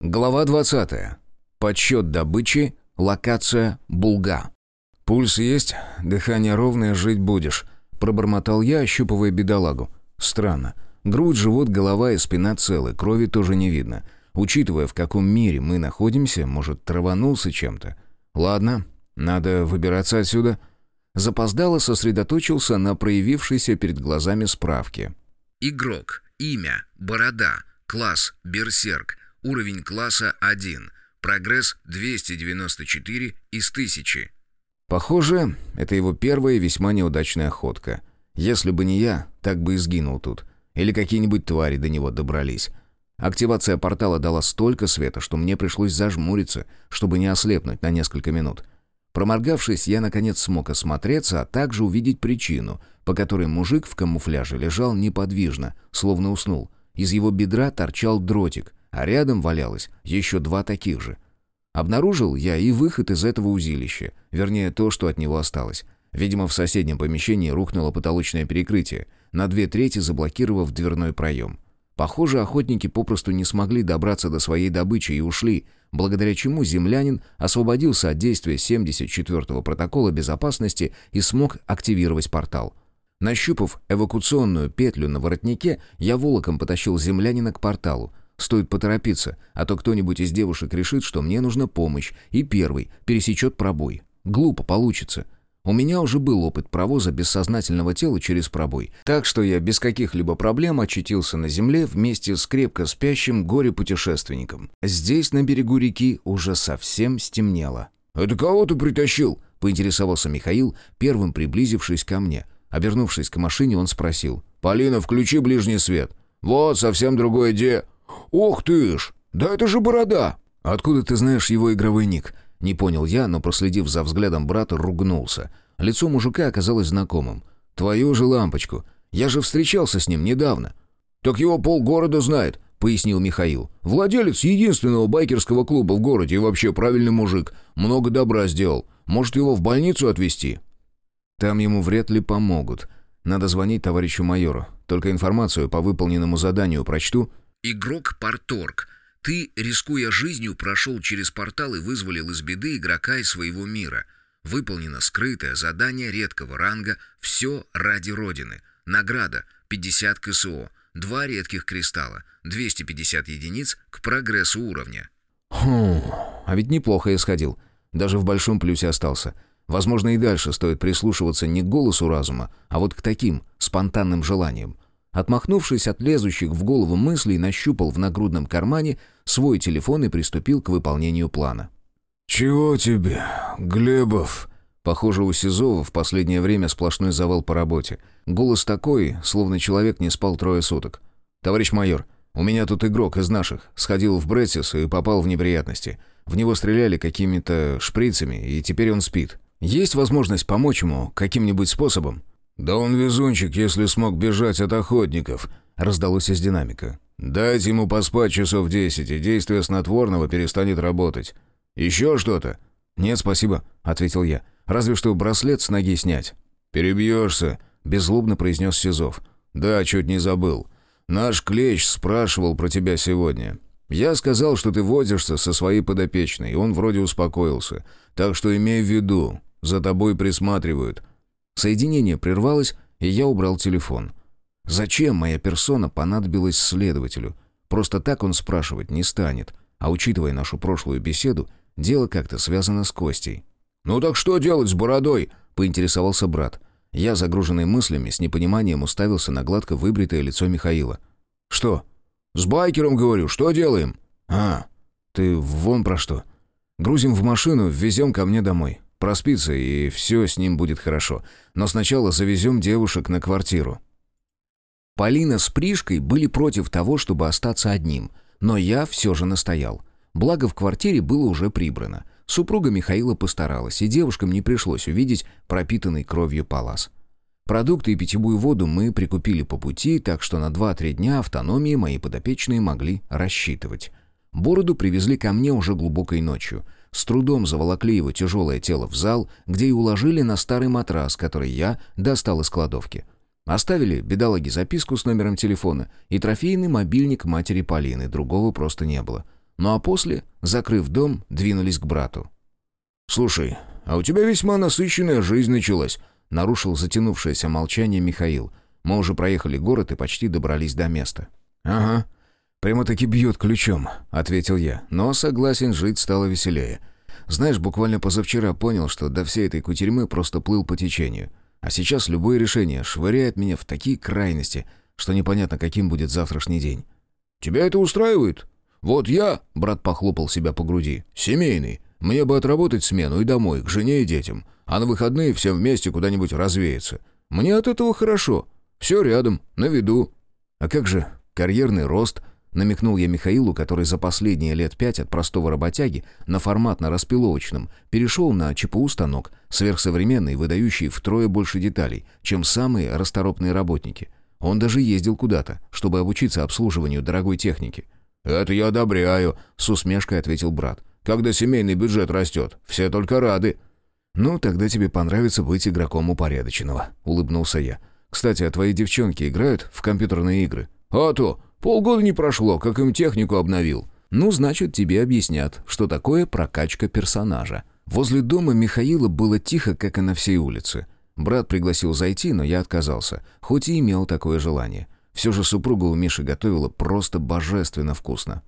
Глава 20. Подсчет добычи. Локация Булга. «Пульс есть, дыхание ровное, жить будешь», — пробормотал я, ощупывая бедолагу. «Странно. Грудь, живот, голова и спина целы, крови тоже не видно. Учитывая, в каком мире мы находимся, может, траванулся чем-то. Ладно, надо выбираться отсюда». Запоздало сосредоточился на проявившейся перед глазами справке. Игрок. Имя. Борода. Класс. Берсерк. Уровень класса 1. Прогресс 294 из 1000. Похоже, это его первая весьма неудачная охотка. Если бы не я, так бы и сгинул тут. Или какие-нибудь твари до него добрались. Активация портала дала столько света, что мне пришлось зажмуриться, чтобы не ослепнуть на несколько минут. Проморгавшись, я наконец смог осмотреться, а также увидеть причину, по которой мужик в камуфляже лежал неподвижно, словно уснул. Из его бедра торчал дротик, а рядом валялось еще два таких же. Обнаружил я и выход из этого узилища, вернее, то, что от него осталось. Видимо, в соседнем помещении рухнуло потолочное перекрытие, на две трети заблокировав дверной проем. Похоже, охотники попросту не смогли добраться до своей добычи и ушли, благодаря чему землянин освободился от действия 74-го протокола безопасности и смог активировать портал. Нащупав эвакуационную петлю на воротнике, я волоком потащил землянина к порталу, Стоит поторопиться, а то кто-нибудь из девушек решит, что мне нужна помощь, и первый пересечет пробой. Глупо получится. У меня уже был опыт провоза бессознательного тела через пробой, так что я без каких-либо проблем очутился на земле вместе с крепко спящим горе-путешественником. Здесь, на берегу реки, уже совсем стемнело. «Это кого ты притащил?» — поинтересовался Михаил, первым приблизившись ко мне. Обернувшись к машине, он спросил. «Полина, включи ближний свет. Вот, совсем другое де...» «Ох ты ж! Да это же борода!» «Откуда ты знаешь его игровой ник?» Не понял я, но, проследив за взглядом брата, ругнулся. Лицо мужика оказалось знакомым. «Твою же лампочку! Я же встречался с ним недавно!» «Так его полгорода знает», — пояснил Михаил. «Владелец единственного байкерского клуба в городе и вообще правильный мужик. Много добра сделал. Может, его в больницу отвезти?» «Там ему вряд ли помогут. Надо звонить товарищу майору. Только информацию по выполненному заданию прочту Игрок Порторг. Ты, рискуя жизнью, прошел через портал и вызволил из беды игрока из своего мира. Выполнено скрытое задание редкого ранга «Все ради Родины». Награда 50 КСО, два редких кристалла, 250 единиц к прогрессу уровня. Хм, а ведь неплохо я сходил. Даже в большом плюсе остался. Возможно, и дальше стоит прислушиваться не к голосу разума, а вот к таким, спонтанным желаниям. Отмахнувшись от лезущих в голову мыслей, нащупал в нагрудном кармане свой телефон и приступил к выполнению плана. «Чего тебе, Глебов?» Похоже, у Сизова в последнее время сплошной завал по работе. Голос такой, словно человек не спал трое суток. «Товарищ майор, у меня тут игрок из наших. Сходил в Бретсис и попал в неприятности. В него стреляли какими-то шприцами, и теперь он спит. Есть возможность помочь ему каким-нибудь способом?» «Да он везунчик, если смог бежать от охотников», — раздалось из динамика. «Дайте ему поспать часов десять, и действие снотворного перестанет работать. Еще что-то?» «Нет, спасибо», — ответил я. «Разве что браслет с ноги снять». «Перебьешься», — беззлобно произнес Сизов. «Да, чуть не забыл. Наш клещ спрашивал про тебя сегодня. Я сказал, что ты возишься со своей подопечной, и он вроде успокоился. Так что имей в виду, за тобой присматривают. Соединение прервалось, и я убрал телефон. Зачем моя персона понадобилась следователю? Просто так он спрашивать не станет. А учитывая нашу прошлую беседу, дело как-то связано с Костей. «Ну так что делать с бородой?» — поинтересовался брат. Я, загруженный мыслями, с непониманием уставился на гладко выбритое лицо Михаила. «Что?» «С байкером, говорю, что делаем?» «А, ты вон про что. Грузим в машину, везем ко мне домой. Проспится, и все с ним будет хорошо. Но сначала завезем девушек на квартиру». Полина с Пришкой были против того, чтобы остаться одним, но я все же настоял. Благо в квартире было уже прибрано. Супруга Михаила постаралась, и девушкам не пришлось увидеть пропитанный кровью палас. Продукты и питьевую воду мы прикупили по пути, так что на 2-3 дня автономии мои подопечные могли рассчитывать. Бороду привезли ко мне уже глубокой ночью — с трудом заволокли его тяжелое тело в зал, где и уложили на старый матрас, который я достал из кладовки. Оставили бедолаге записку с номером телефона и трофейный мобильник матери Полины, другого просто не было. Ну а после, закрыв дом, двинулись к брату. «Слушай, а у тебя весьма насыщенная жизнь началась», — нарушил затянувшееся молчание Михаил. Мы уже проехали город и почти добрались до места. «Ага, прямо-таки бьет ключом», — ответил я. «Но согласен, жить стало веселее. Знаешь, буквально позавчера понял, что до всей этой кутерьмы просто плыл по течению. А сейчас любое решение швыряет меня в такие крайности, что непонятно, каким будет завтрашний день». «Тебя это устраивает?» «Вот я», — брат похлопал себя по груди, — «семейный. Мне бы отработать смену и домой, к жене и детям, а на выходные всем вместе куда-нибудь развеяться. Мне от этого хорошо. Все рядом, на виду». «А как же карьерный рост?» — намекнул я Михаилу, который за последние лет пять от простого работяги на форматно-распиловочном перешел на ЧПУ-станок, сверхсовременный, выдающий втрое больше деталей, чем самые расторопные работники. Он даже ездил куда-то, чтобы обучиться обслуживанию дорогой техники. «Это я одобряю», — с усмешкой ответил брат. «Когда семейный бюджет растет, все только рады». «Ну, тогда тебе понравится быть игроком упорядоченного», — улыбнулся я. «Кстати, а твои девчонки играют в компьютерные игры?» «А то! Полгода не прошло, как им технику обновил». «Ну, значит, тебе объяснят, что такое прокачка персонажа». Возле дома Михаила было тихо, как и на всей улице. Брат пригласил зайти, но я отказался, хоть и имел такое желание. Все же супруга у Миши готовила просто божественно вкусно.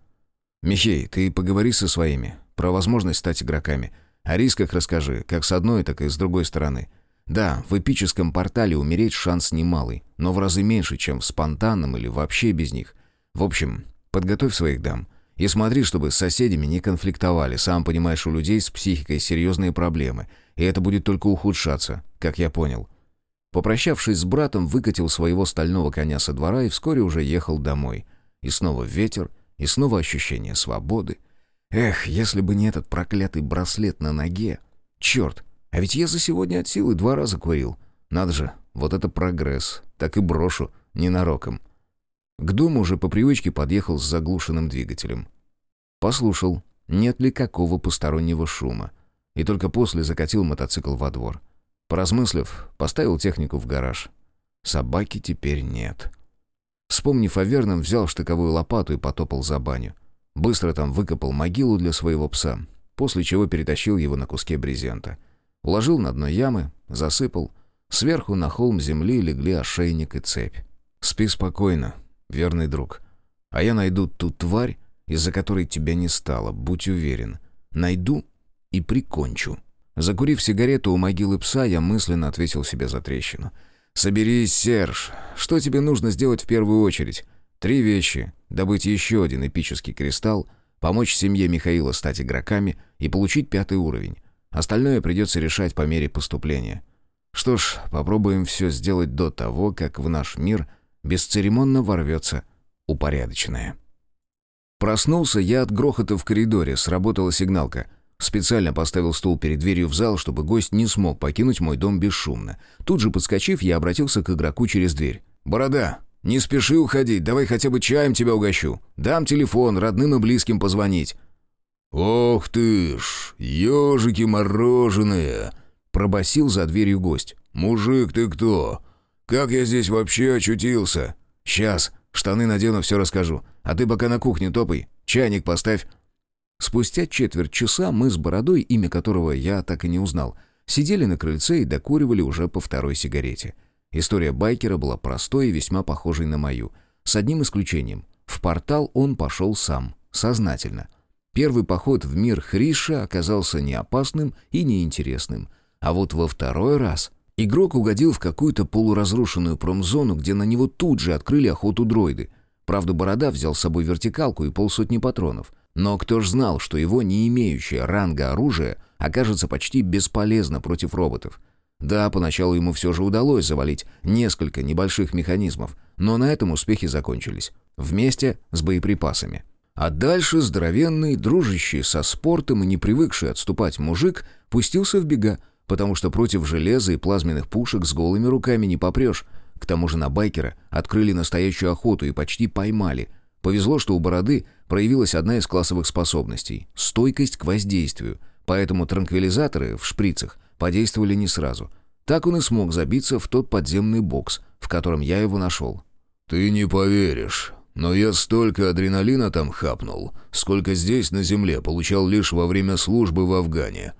«Михей, ты поговори со своими про возможность стать игроками. О рисках расскажи, как с одной, так и с другой стороны. Да, в эпическом портале умереть шанс немалый, но в разы меньше, чем в спонтанном или вообще без них. В общем, подготовь своих дам. И смотри, чтобы с соседями не конфликтовали. Сам понимаешь, у людей с психикой серьезные проблемы. И это будет только ухудшаться, как я понял. Попрощавшись с братом, выкатил своего стального коня со двора и вскоре уже ехал домой. И снова ветер, и снова ощущение свободы. Эх, если бы не этот проклятый браслет на ноге. Черт, а ведь я за сегодня от силы два раза курил. Надо же, вот это прогресс. Так и брошу, ненароком. К дому уже по привычке подъехал с заглушенным двигателем. Послушал, нет ли какого постороннего шума. И только после закатил мотоцикл во двор. Поразмыслив, поставил технику в гараж. Собаки теперь нет. Вспомнив о верном, взял штыковую лопату и потопал за баню. Быстро там выкопал могилу для своего пса, после чего перетащил его на куске брезента. Уложил на дно ямы, засыпал. Сверху на холм земли легли ошейник и цепь. «Спи спокойно, верный друг. А я найду ту тварь, из-за которой тебя не стало, будь уверен. Найду и прикончу». Закурив сигарету у могилы пса, я мысленно ответил себе за трещину. «Соберись, Серж. Что тебе нужно сделать в первую очередь? Три вещи. Добыть еще один эпический кристалл, помочь семье Михаила стать игроками и получить пятый уровень. Остальное придется решать по мере поступления. Что ж, попробуем все сделать до того, как в наш мир бесцеремонно ворвется упорядоченное». Проснулся я от грохота в коридоре, сработала сигналка — Специально поставил стул перед дверью в зал, чтобы гость не смог покинуть мой дом бесшумно. Тут же подскочив, я обратился к игроку через дверь. «Борода, не спеши уходить, давай хотя бы чаем тебя угощу. Дам телефон, родным и близким позвонить». «Ох ты ж, ежики мороженые!» — пробасил за дверью гость. «Мужик ты кто? Как я здесь вообще очутился?» «Сейчас, штаны надену, все расскажу. А ты пока на кухне топай, чайник поставь». Спустя четверть часа мы с Бородой, имя которого я так и не узнал, сидели на крыльце и докуривали уже по второй сигарете. История байкера была простой и весьма похожей на мою. С одним исключением. В портал он пошел сам, сознательно. Первый поход в мир Хриша оказался не опасным и неинтересным. А вот во второй раз игрок угодил в какую-то полуразрушенную промзону, где на него тут же открыли охоту дроиды. Правда, Борода взял с собой вертикалку и полсотни патронов — но кто ж знал, что его не имеющее ранга оружие окажется почти бесполезно против роботов? Да, поначалу ему все же удалось завалить несколько небольших механизмов, но на этом успехи закончились. Вместе с боеприпасами. А дальше здоровенный, дружащий со спортом и не привыкший отступать мужик пустился в бега, потому что против железа и плазменных пушек с голыми руками не попрешь. К тому же на байкера открыли настоящую охоту и почти поймали – Повезло, что у Бороды проявилась одна из классовых способностей — стойкость к воздействию, поэтому транквилизаторы в шприцах подействовали не сразу. Так он и смог забиться в тот подземный бокс, в котором я его нашел. «Ты не поверишь, но я столько адреналина там хапнул, сколько здесь на земле получал лишь во время службы в Афгане.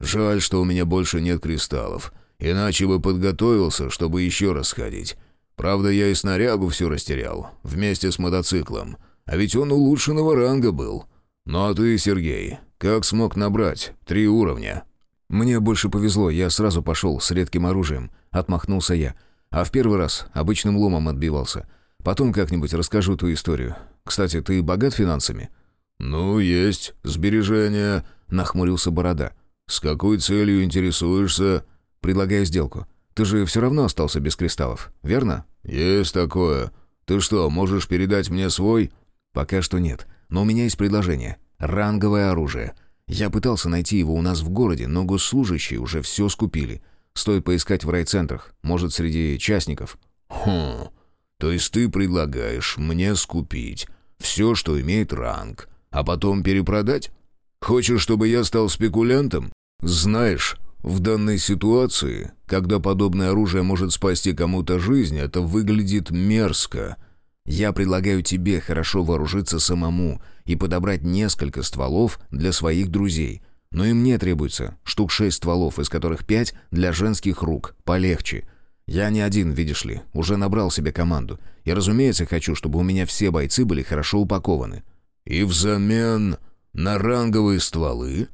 Жаль, что у меня больше нет кристаллов, иначе бы подготовился, чтобы еще раз ходить. Правда, я и снарягу всю растерял, вместе с мотоциклом, а ведь он улучшенного ранга был. Ну а ты, Сергей, как смог набрать три уровня?» «Мне больше повезло, я сразу пошел с редким оружием», — отмахнулся я. «А в первый раз обычным ломом отбивался. Потом как-нибудь расскажу ту историю. Кстати, ты богат финансами?» «Ну, есть сбережения», — нахмурился Борода. «С какой целью интересуешься?» «Предлагаю сделку. Ты же все равно остался без кристаллов, верно?» «Есть такое. Ты что, можешь передать мне свой?» «Пока что нет. Но у меня есть предложение. Ранговое оружие. Я пытался найти его у нас в городе, но госслужащие уже все скупили. Стоит поискать в райцентрах, может, среди частников». «Хм, то есть ты предлагаешь мне скупить все, что имеет ранг, а потом перепродать? Хочешь, чтобы я стал спекулянтом? Знаешь, в данной ситуации, когда подобное оружие может спасти кому-то жизнь, это выглядит мерзко. Я предлагаю тебе хорошо вооружиться самому и подобрать несколько стволов для своих друзей. Но и мне требуется штук шесть стволов, из которых пять для женских рук, полегче. Я не один, видишь ли, уже набрал себе команду. И, разумеется, хочу, чтобы у меня все бойцы были хорошо упакованы. И взамен на ранговые стволы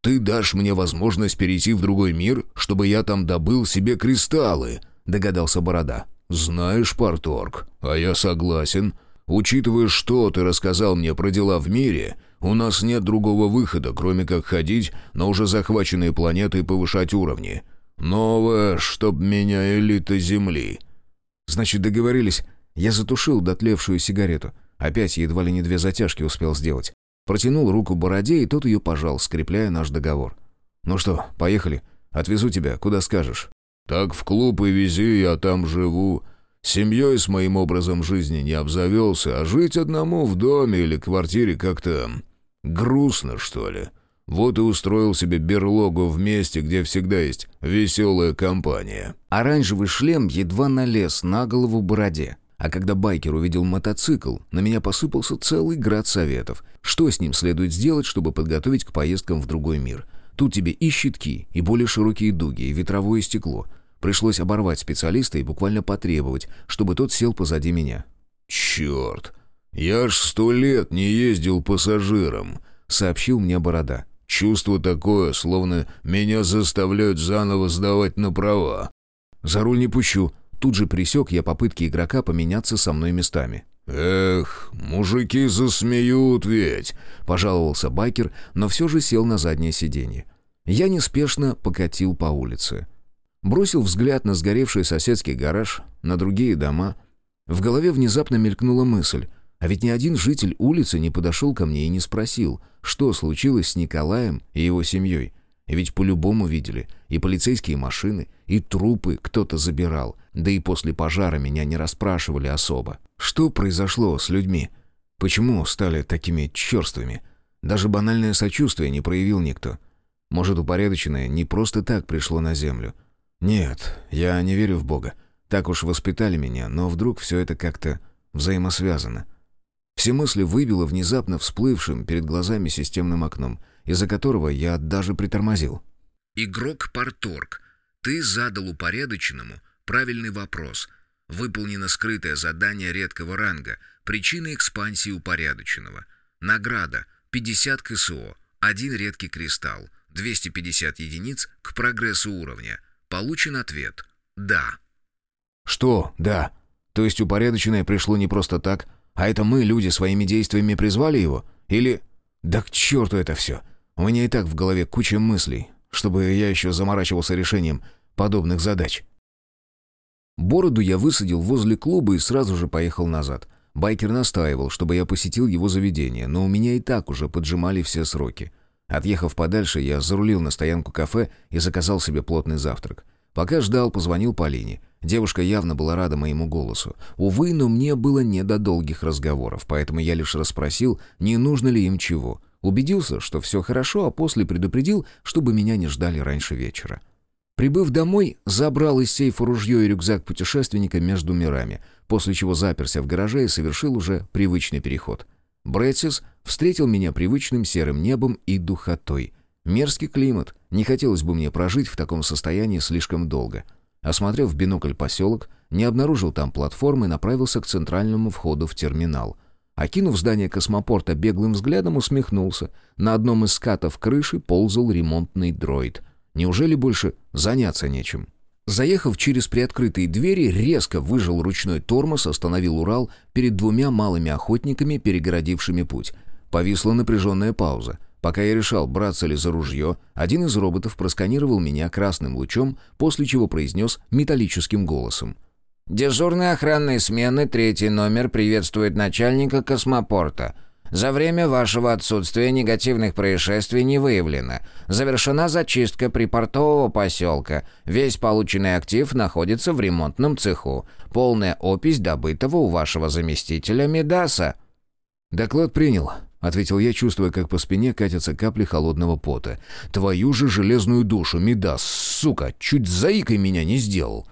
ты дашь мне возможность перейти в другой мир, чтобы я там добыл себе кристаллы, догадался Борода. «Знаешь, Парторг, а я согласен. Учитывая, что ты рассказал мне про дела в мире, у нас нет другого выхода, кроме как ходить на уже захваченные планеты и повышать уровни. Новое, чтоб меня элита Земли». «Значит, договорились. Я затушил дотлевшую сигарету. Опять едва ли не две затяжки успел сделать. Протянул руку Бороде, и тот ее пожал, скрепляя наш договор. «Ну что, поехали. Отвезу тебя, куда скажешь». «Так в клуб и вези, я там живу. Семьей с моим образом жизни не обзавелся, а жить одному в доме или квартире как-то... грустно, что ли. Вот и устроил себе берлогу в месте, где всегда есть веселая компания». Оранжевый шлем едва налез на голову бороде. А когда байкер увидел мотоцикл, на меня посыпался целый град советов. Что с ним следует сделать, чтобы подготовить к поездкам в другой мир? Тут тебе и щитки, и более широкие дуги, и ветровое стекло. Пришлось оборвать специалиста и буквально потребовать, чтобы тот сел позади меня. «Черт! Я ж сто лет не ездил пассажиром», — сообщил мне Борода. «Чувство такое, словно меня заставляют заново сдавать на права». «За руль не пущу». Тут же присек я попытки игрока поменяться со мной местами. «Эх, мужики засмеют ведь», — пожаловался байкер, но все же сел на заднее сиденье. Я неспешно покатил по улице. Бросил взгляд на сгоревший соседский гараж, на другие дома. В голове внезапно мелькнула мысль. А ведь ни один житель улицы не подошел ко мне и не спросил, что случилось с Николаем и его семьей. Ведь по-любому видели. И полицейские машины, и трупы кто-то забирал. Да и после пожара меня не расспрашивали особо. Что произошло с людьми? Почему стали такими черствыми? Даже банальное сочувствие не проявил никто. Может, упорядоченное не просто так пришло на землю — нет, я не верю в Бога. Так уж воспитали меня, но вдруг все это как-то взаимосвязано. Все мысли выбило внезапно всплывшим перед глазами системным окном, из-за которого я даже притормозил. «Игрок Парторг, ты задал упорядоченному правильный вопрос. Выполнено скрытое задание редкого ранга, причина экспансии упорядоченного. Награда — 50 КСО, один редкий кристалл, 250 единиц к прогрессу уровня — Получен ответ «Да». «Что «да»? То есть упорядоченное пришло не просто так, а это мы, люди, своими действиями призвали его? Или... Да к черту это все. У меня и так в голове куча мыслей, чтобы я еще заморачивался решением подобных задач. Бороду я высадил возле клуба и сразу же поехал назад. Байкер настаивал, чтобы я посетил его заведение, но у меня и так уже поджимали все сроки. Отъехав подальше, я зарулил на стоянку кафе и заказал себе плотный завтрак. Пока ждал, позвонил Полине. Девушка явно была рада моему голосу. Увы, но мне было не до долгих разговоров, поэтому я лишь расспросил, не нужно ли им чего. Убедился, что все хорошо, а после предупредил, чтобы меня не ждали раньше вечера. Прибыв домой, забрал из сейфа ружье и рюкзак путешественника между мирами. после чего заперся в гараже и совершил уже привычный переход. Брэдсис встретил меня привычным серым небом и духотой. Мерзкий климат. Не хотелось бы мне прожить в таком состоянии слишком долго. Осмотрев в бинокль поселок, не обнаружил там платформы и направился к центральному входу в терминал. Окинув здание космопорта беглым взглядом, усмехнулся. На одном из скатов крыши ползал ремонтный дроид. Неужели больше заняться нечем? Заехав через приоткрытые двери, резко выжил ручной тормоз, остановил Урал перед двумя малыми охотниками, перегородившими путь. Повисла напряженная пауза. Пока я решал, браться ли за ружье, один из роботов просканировал меня красным лучом, после чего произнес металлическим голосом. «Дежурной охранной смены третий номер приветствует начальника космопорта. За время вашего отсутствия негативных происшествий не выявлено. Завершена зачистка припортового поселка. Весь полученный актив находится в ремонтном цеху. Полная опись добытого у вашего заместителя Медаса». «Доклад принял», — ответил я, чувствуя, как по спине катятся капли холодного пота. «Твою же железную душу, Медас, сука, чуть заикой меня не сделал».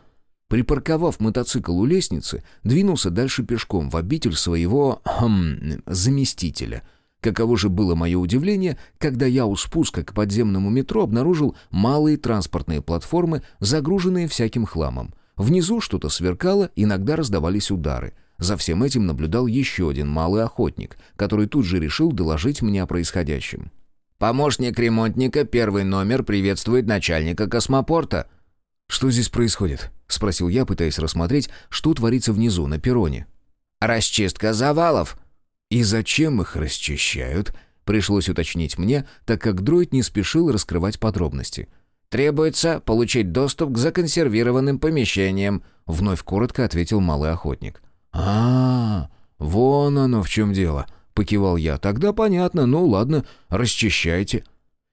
Припарковав мотоцикл у лестницы, двинулся дальше пешком в обитель своего... Хм, заместителя. Каково же было мое удивление, когда я у спуска к подземному метро обнаружил малые транспортные платформы, загруженные всяким хламом. Внизу что-то сверкало, иногда раздавались удары. За всем этим наблюдал еще один малый охотник, который тут же решил доложить мне о происходящем. «Помощник ремонтника, первый номер, приветствует начальника космопорта», «Что здесь происходит?» — спросил я, пытаясь рассмотреть, что творится внизу, на перроне. «Расчистка завалов». «И зачем их расчищают?» — пришлось уточнить мне, так как дроид не спешил раскрывать подробности. «Требуется получить доступ к законсервированным помещениям», — вновь коротко ответил малый охотник. а, -а, -а вон оно в чем дело», — покивал я. «Тогда понятно, ну ладно, расчищайте».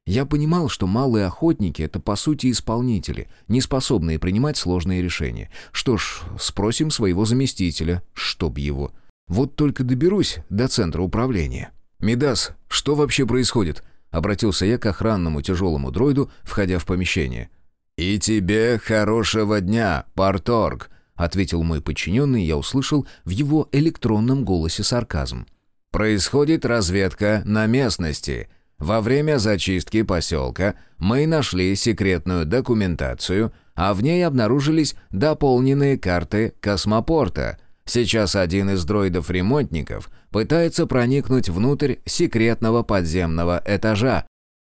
Я понимал, что малые охотники — это по сути исполнители, не способные принимать сложные решения. Что ж, спросим своего заместителя, чтоб его. Вот только доберусь до центра управления. «Мидас, что вообще происходит?» — обратился я к охранному тяжелому дроиду, входя в помещение. «И тебе хорошего дня, Парторг!» — ответил мой подчиненный, я услышал в его электронном голосе сарказм. «Происходит разведка на местности». Во время зачистки поселка мы нашли секретную документацию, а в ней обнаружились дополненные карты космопорта. Сейчас один из дроидов-ремонтников пытается проникнуть внутрь секретного подземного этажа.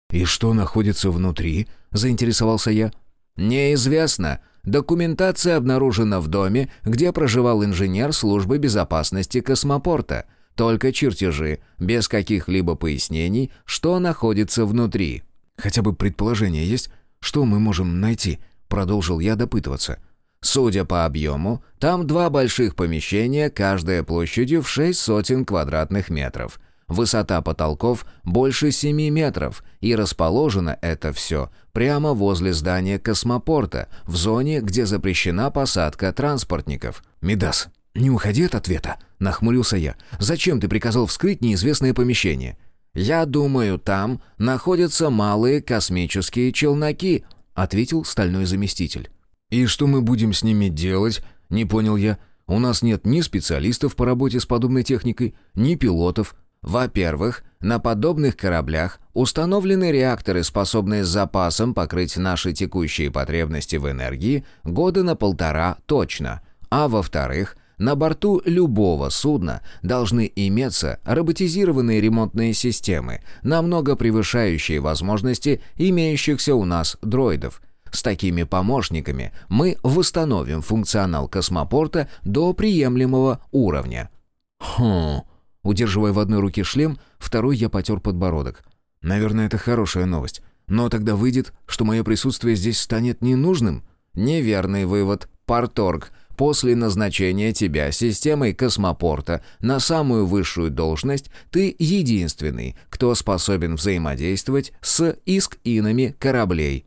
«И что находится внутри?» – заинтересовался я. «Неизвестно. Документация обнаружена в доме, где проживал инженер службы безопасности космопорта. Только чертежи, без каких-либо пояснений, что находится внутри. «Хотя бы предположение есть, что мы можем найти?» Продолжил я допытываться. Судя по объему, там два больших помещения, каждая площадью в шесть сотен квадратных метров. Высота потолков больше семи метров, и расположено это все прямо возле здания космопорта, в зоне, где запрещена посадка транспортников. «Мидас, не уходи от ответа», — нахмурился я. «Зачем ты приказал вскрыть неизвестное помещение?» «Я думаю, там находятся малые космические челноки», — ответил стальной заместитель. «И что мы будем с ними делать?» — не понял я. «У нас нет ни специалистов по работе с подобной техникой, ни пилотов». «Во-первых, на подобных кораблях установлены реакторы, способные с запасом покрыть наши текущие потребности в энергии года на полтора точно. А во-вторых, на борту любого судна должны иметься роботизированные ремонтные системы, намного превышающие возможности имеющихся у нас дроидов. С такими помощниками мы восстановим функционал космопорта до приемлемого уровня. Хм. Удерживая в одной руке шлем, второй я потер подбородок. Наверное, это хорошая новость. Но тогда выйдет, что мое присутствие здесь станет ненужным. Неверный вывод. Парторг — После назначения тебя системой космопорта на самую высшую должность ты единственный, кто способен взаимодействовать с иск-инами кораблей».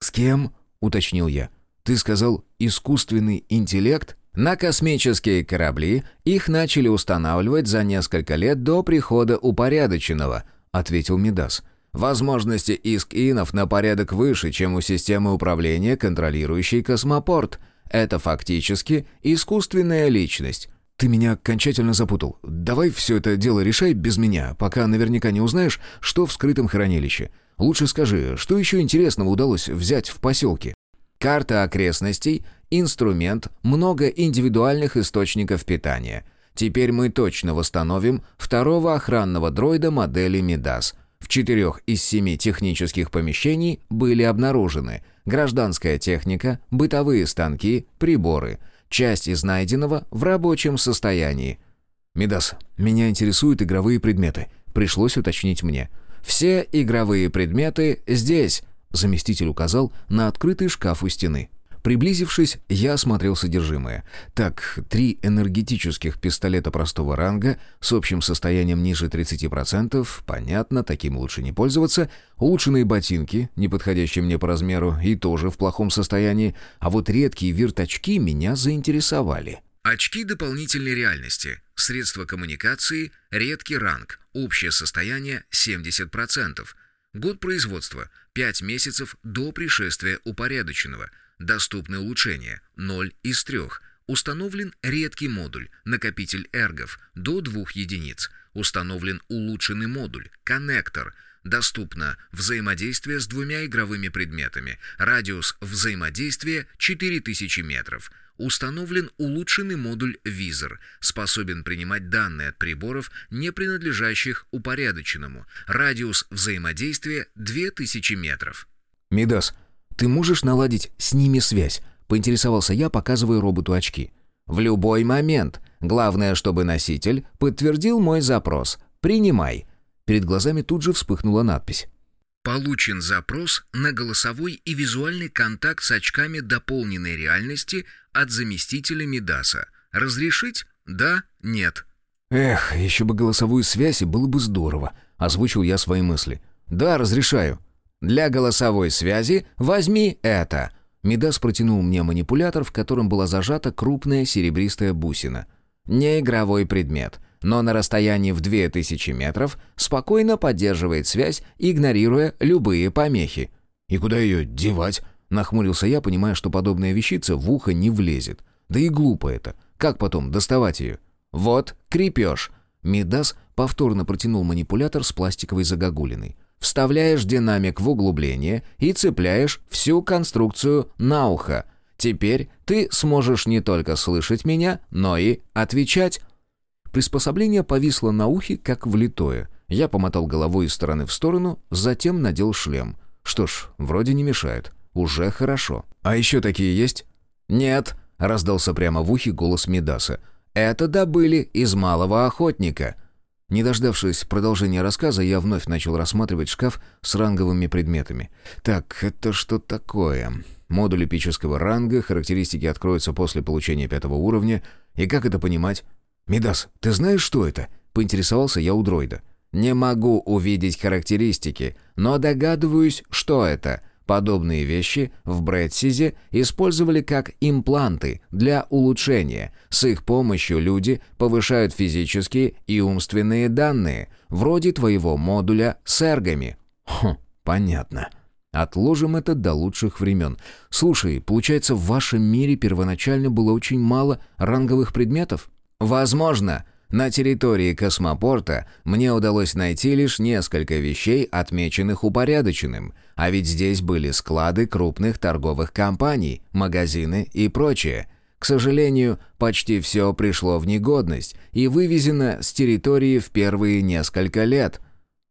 «С кем?» — уточнил я. «Ты сказал «искусственный интеллект»?» На космические корабли их начали устанавливать за несколько лет до прихода упорядоченного, ответил Мидас. Возможности иск-инов на порядок выше, чем у системы управления, контролирующей космопорт. Это фактически искусственная личность. Ты меня окончательно запутал. Давай все это дело решай без меня, пока наверняка не узнаешь, что в скрытом хранилище. Лучше скажи, что еще интересного удалось взять в поселке? Карта окрестностей, инструмент, много индивидуальных источников питания. Теперь мы точно восстановим второго охранного дроида модели Мидас. В четырех из семи технических помещений были обнаружены гражданская техника, бытовые станки, приборы. Часть из найденного в рабочем состоянии. «Мидас, меня интересуют игровые предметы», — пришлось уточнить мне. «Все игровые предметы здесь», — заместитель указал на открытый шкаф у стены. Приблизившись, я осмотрел содержимое. Так, три энергетических пистолета простого ранга с общим состоянием ниже 30%, понятно, таким лучше не пользоваться, улучшенные ботинки, не подходящие мне по размеру и тоже в плохом состоянии, а вот редкие вирт-очки меня заинтересовали. Очки дополнительной реальности, средства коммуникации, редкий ранг, общее состояние 70%. Год производства – 5 месяцев до пришествия упорядоченного – Доступны улучшения 0 из 3. Установлен редкий модуль, накопитель эргов, до 2 единиц. Установлен улучшенный модуль, коннектор. Доступно взаимодействие с двумя игровыми предметами. Радиус взаимодействия 4000 метров. Установлен улучшенный модуль «Визор», способен принимать данные от приборов, не принадлежащих упорядоченному. Радиус взаимодействия 2000 метров. «Мидас, «Ты можешь наладить с ними связь?» — поинтересовался я, показывая роботу очки. «В любой момент. Главное, чтобы носитель подтвердил мой запрос. Принимай». Перед глазами тут же вспыхнула надпись. Получен запрос на голосовой и визуальный контакт с очками дополненной реальности от заместителя Медаса. Разрешить? Да? Нет? Эх, еще бы голосовую связь, и было бы здорово. Озвучил я свои мысли. Да, разрешаю. Для голосовой связи возьми это». Мидас протянул мне манипулятор, в котором была зажата крупная серебристая бусина. «Не игровой предмет, но на расстоянии в 2000 метров спокойно поддерживает связь, игнорируя любые помехи». «И куда ее девать?» — нахмурился я, понимая, что подобная вещица в ухо не влезет. «Да и глупо это. Как потом доставать ее?» «Вот, крепеж». Мидас повторно протянул манипулятор с пластиковой загогулиной вставляешь динамик в углубление и цепляешь всю конструкцию на ухо. Теперь ты сможешь не только слышать меня, но и отвечать. Приспособление повисло на ухе, как влитое. Я помотал головой из стороны в сторону, затем надел шлем. Что ж, вроде не мешает. Уже хорошо. А еще такие есть? Нет, раздался прямо в ухе голос Медаса. Это добыли из малого охотника. Не дождавшись продолжения рассказа, я вновь начал рассматривать шкаф с ранговыми предметами. Так, это что такое? Модуль эпического ранга, характеристики откроются после получения пятого уровня. И как это понимать? «Мидас, ты знаешь, что это?» — поинтересовался я у дроида. «Не могу увидеть характеристики, но догадываюсь, что это», Подобные вещи в Брэдсизе использовали как импланты для улучшения. С их помощью люди повышают физические и умственные данные, вроде твоего модуля с эргами. Хм, понятно. Отложим это до лучших времен. Слушай, получается, в вашем мире первоначально было очень мало ранговых предметов? Возможно. На территории космопорта мне удалось найти лишь несколько вещей, отмеченных упорядоченным, а ведь здесь были склады крупных торговых компаний, магазины и прочее. К сожалению, почти все пришло в негодность и вывезено с территории в первые несколько лет.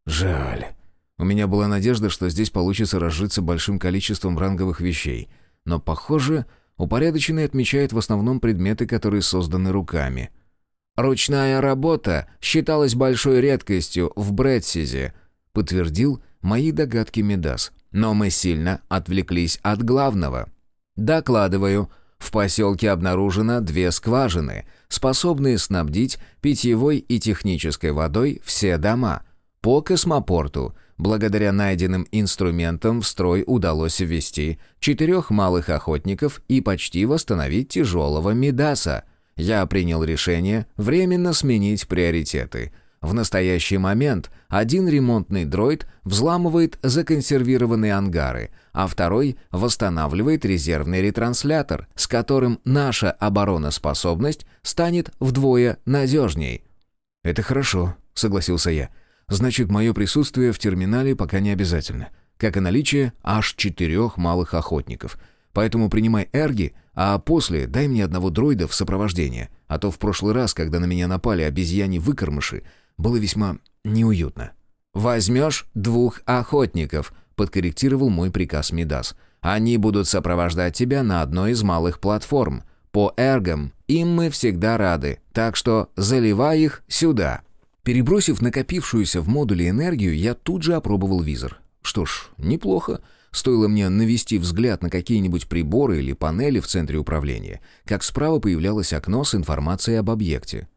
Жаль. У меня была надежда, что здесь получится разжиться большим количеством ранговых вещей. Но, похоже, упорядоченный отмечает в основном предметы, которые созданы руками – «Ручная работа считалась большой редкостью в Брэдсизе», подтвердил мои догадки Медас. «Но мы сильно отвлеклись от главного». «Докладываю». В поселке обнаружено две скважины, способные снабдить питьевой и технической водой все дома. По космопорту, благодаря найденным инструментам, в строй удалось ввести четырех малых охотников и почти восстановить тяжелого Медаса – я принял решение временно сменить приоритеты. В настоящий момент один ремонтный дроид взламывает законсервированные ангары, а второй восстанавливает резервный ретранслятор, с которым наша обороноспособность станет вдвое надежней. «Это хорошо», — согласился я. «Значит, мое присутствие в терминале пока не обязательно, как и наличие аж четырех малых охотников. Поэтому принимай эрги, а после дай мне одного дроида в сопровождение, а то в прошлый раз, когда на меня напали обезьяне-выкормыши, было весьма неуютно. «Возьмешь двух охотников», — подкорректировал мой приказ Мидас. «Они будут сопровождать тебя на одной из малых платформ. По эргам им мы всегда рады, так что заливай их сюда». Перебросив накопившуюся в модуле энергию, я тут же опробовал визор. Что ж, неплохо. Стоило мне навести взгляд на какие-нибудь приборы или панели в центре управления, как справа появлялось окно с информацией об объекте.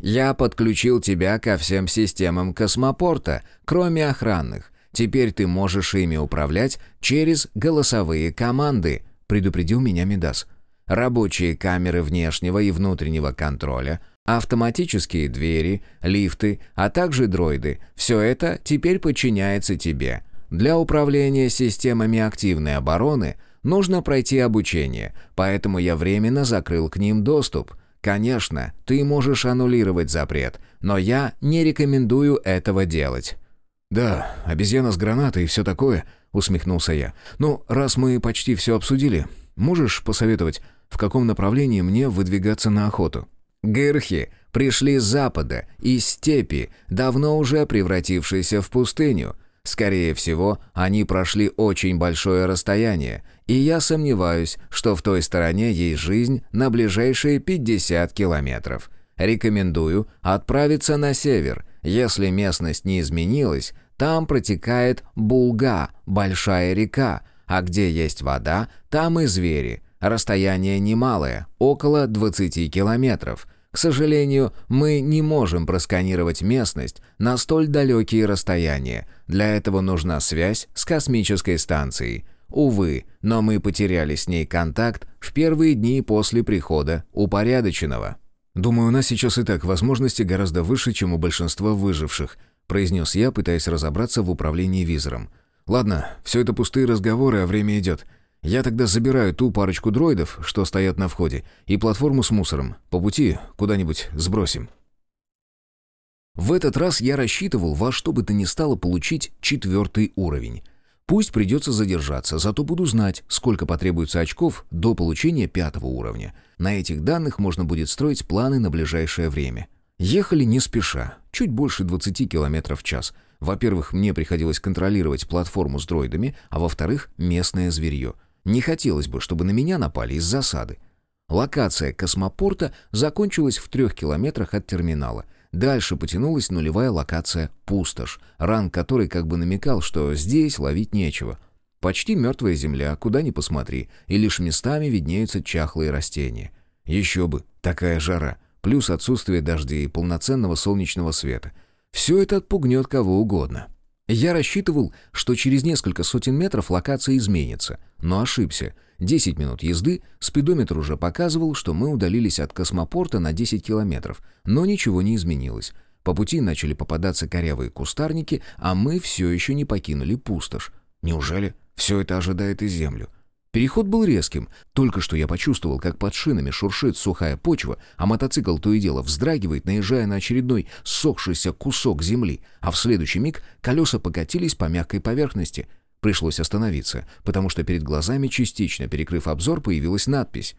«Я подключил тебя ко всем системам космопорта, кроме охранных. Теперь ты можешь ими управлять через голосовые команды», — предупредил меня Мидас. «Рабочие камеры внешнего и внутреннего контроля, автоматические двери, лифты, а также дроиды — все это теперь подчиняется тебе. Для управления системами активной обороны нужно пройти обучение, поэтому я временно закрыл к ним доступ». Конечно, ты можешь аннулировать запрет, но я не рекомендую этого делать». «Да, обезьяна с гранатой и все такое», — усмехнулся я. «Ну, раз мы почти все обсудили, можешь посоветовать, в каком направлении мне выдвигаться на охоту?» «Гырхи пришли с запада, из степи, давно уже превратившейся в пустыню. Скорее всего, они прошли очень большое расстояние, и я сомневаюсь, что в той стороне есть жизнь на ближайшие 50 километров. Рекомендую отправиться на север. Если местность не изменилась, там протекает Булга, большая река, а где есть вода, там и звери. Расстояние немалое, около 20 километров. К сожалению, мы не можем просканировать местность на столь далекие расстояния. Для этого нужна связь с космической станцией. Увы, но мы потеряли с ней контакт в первые дни после прихода упорядоченного. «Думаю, у нас сейчас и так возможности гораздо выше, чем у большинства выживших», произнес я, пытаясь разобраться в управлении визором. «Ладно, все это пустые разговоры, а время идет. Я тогда забираю ту парочку дроидов, что стоят на входе, и платформу с мусором. По пути куда-нибудь сбросим. В этот раз я рассчитывал во что бы то ни стало получить четвертый уровень. Пусть придется задержаться, зато буду знать, сколько потребуется очков до получения пятого уровня. На этих данных можно будет строить планы на ближайшее время. Ехали не спеша, чуть больше 20 км в час. Во-первых, мне приходилось контролировать платформу с дроидами, а во-вторых, местное зверье. Не хотелось бы, чтобы на меня напали из засады. Локация космопорта закончилась в трех километрах от терминала. Дальше потянулась нулевая локация «Пустошь», ранг которой как бы намекал, что здесь ловить нечего. Почти мертвая земля, куда ни посмотри, и лишь местами виднеются чахлые растения. Еще бы, такая жара, плюс отсутствие дождей и полноценного солнечного света. Все это отпугнет кого угодно. Я рассчитывал, что через несколько сотен метров локация изменится, но ошибся. 10 минут езды, спидометр уже показывал, что мы удалились от космопорта на 10 километров, но ничего не изменилось. По пути начали попадаться корявые кустарники, а мы все еще не покинули пустошь. Неужели все это ожидает и Землю? Переход был резким. Только что я почувствовал, как под шинами шуршит сухая почва, а мотоцикл то и дело вздрагивает, наезжая на очередной сохшийся кусок земли, а в следующий миг колеса покатились по мягкой поверхности. Пришлось остановиться, потому что перед глазами, частично перекрыв обзор, появилась надпись.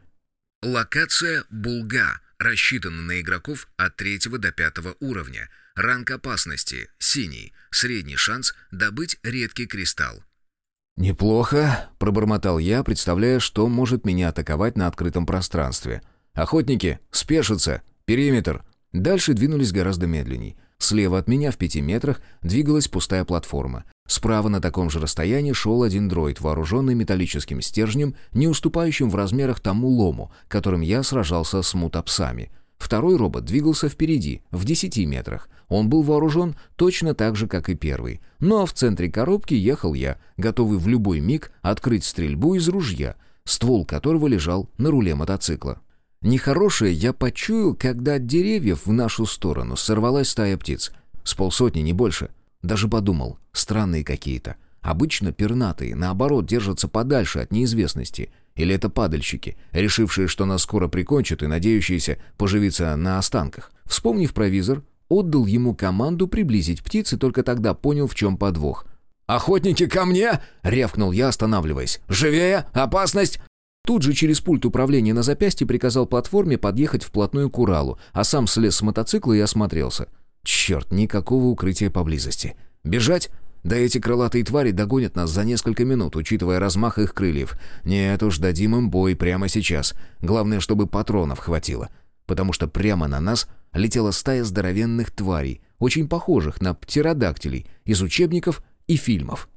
Локация «Булга» рассчитана на игроков от 3 до 5 уровня. Ранг опасности – синий. Средний шанс добыть редкий кристалл. «Неплохо», — пробормотал я, представляя, что может меня атаковать на открытом пространстве. «Охотники, спешиться! Периметр!» Дальше двинулись гораздо медленней. Слева от меня в пяти метрах двигалась пустая платформа. Справа на таком же расстоянии шел один дроид, вооруженный металлическим стержнем, не уступающим в размерах тому лому, которым я сражался с мутапсами. Второй робот двигался впереди, в десяти метрах. Он был вооружен точно так же, как и первый. Ну а в центре коробки ехал я, готовый в любой миг открыть стрельбу из ружья, ствол которого лежал на руле мотоцикла. Нехорошее я почуял, когда от деревьев в нашу сторону сорвалась стая птиц. С полсотни, не больше. Даже подумал, странные какие-то. Обычно пернатые, наоборот, держатся подальше от неизвестности. Или это падальщики, решившие, что нас скоро прикончат и надеющиеся поживиться на останках. Вспомнив провизор, отдал ему команду приблизить птицы, только тогда понял, в чем подвох. «Охотники ко мне!» — рявкнул я, останавливаясь. «Живее! Опасность!» Тут же через пульт управления на запястье приказал платформе подъехать вплотную к Уралу, а сам слез с мотоцикла и осмотрелся. Черт, никакого укрытия поблизости. Бежать? Да эти крылатые твари догонят нас за несколько минут, учитывая размах их крыльев. Нет уж, дадим им бой прямо сейчас. Главное, чтобы патронов хватило. Потому что прямо на нас летела стая здоровенных тварей, очень похожих на птеродактилей из учебников и фильмов.